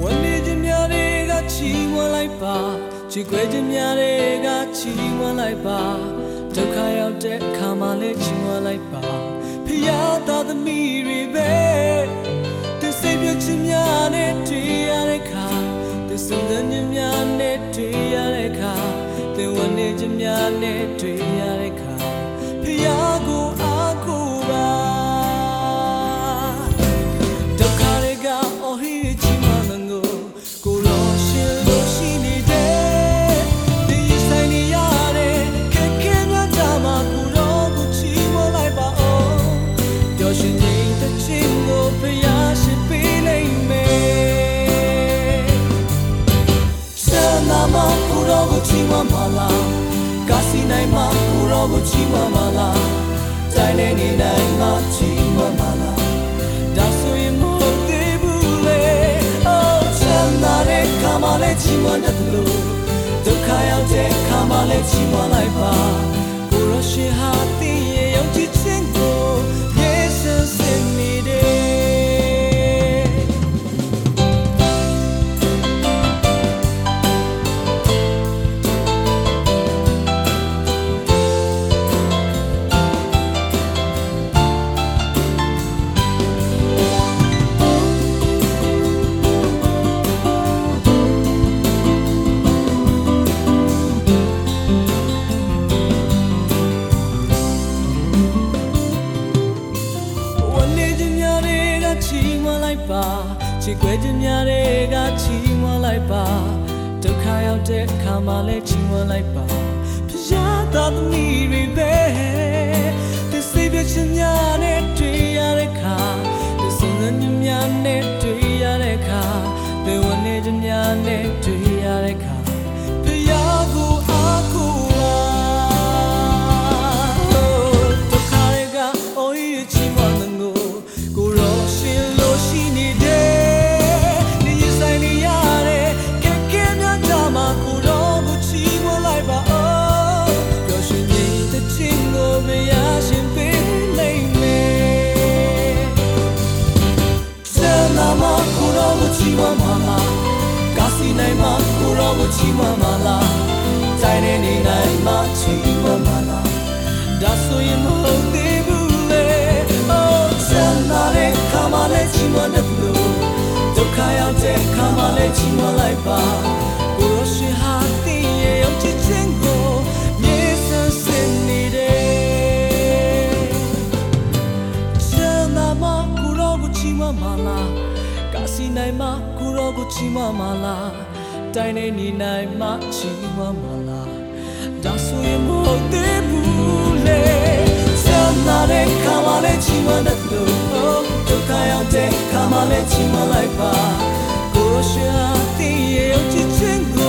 ဝန်နေခြင်းများတွေကချီးမွမ်းလိုက်ပါချီးခွဲခြင်းများတွေကချီးမွမ်းလိုက်ပါဒုက္ခရောက်တဲ့အခါမှာလည်းချီးမွမ်းလိုက်ပါဖျားသားသမီးတွေပဲသူစိတ်ပြခြင်းများနဲ့တွေ့ရတဲ့အခါသူစုံစမ်းခြင်းများနဲ့တွေ့ရတဲ့အခါသူဝန်နေခြင်းများနဲ့တွေ့ရတဲ့အခါဖျား မကိုရောကိုချီးမွမ်းပါလားကာစီနိုင်မကိုရောကိုချီးမွမ်းပါလားတိုင်းနေနေနိုင်မချီးမွမ်းပါလားဒါဆိုရင်မဟုတ်သေးဘူးလေ Oh ဆန္ဒတဲ့ခါမှလည်းချီးမွမ်းတတ်တယ်လို့ဒုက္ခရောက်တဲ့ခါမှလည်းချီးမွမ်းလိုက်ပါကိုရောရှင်ဟာတည်ရဲ့ယုံကြည်ခြင်း ချီးကွယ်ခြင်းများတွေကချီးမွမ်းလိုက်ပါဒုက္ခရောက်တဲ့အခါမှလည်းချီးမွမ်းလိုက်ပါဖျားသားသမီးတွေပဲဒီစိတ်ပြခြင်းများနဲ့တွေ့ရတဲ့အခါဒီစုံစမ်းခြင်းများနဲ့တွေ့ရတဲ့အခါဒီဝန်နေခြင်းများနဲ့တွေ့ရတဲ့အခါ ရောကိုချီမမလာတိုင်းနေနေနိုင်မချီမမလာဒါဆိုရင်မဟုတ်သေးဘူးလေ Oh ဆန္ဒနဲ့ခါမလေးချီမတဲ့ဘူးဒုက္ခရောက်တဲ့ခါမလေးချီမလိုက်ပါကိုရရှိဟာတည်ရဲ့ရောက်ချစ်ခြင်းကိုမြေဆန်းစင်နေတယ်ဆန္ဒမကိုရောကိုချီမမလားကာစီနိုင်မကိုရောကိုချီမမလား တိုင်းနေနေနိုင်မှချီးမွမ်းမလားဒါဆိုရင်မဟုတ်သေးဘူးလေဆန္ဒတဲ့ခါမှလည်းချီးမွမ်းတဲ့လူဒုက္ခရောက်တဲ့ခါမှလည်းချီးမွမ်းလိုက်ပါကိုရှာတည်ရဲ့ချစ်ချင်း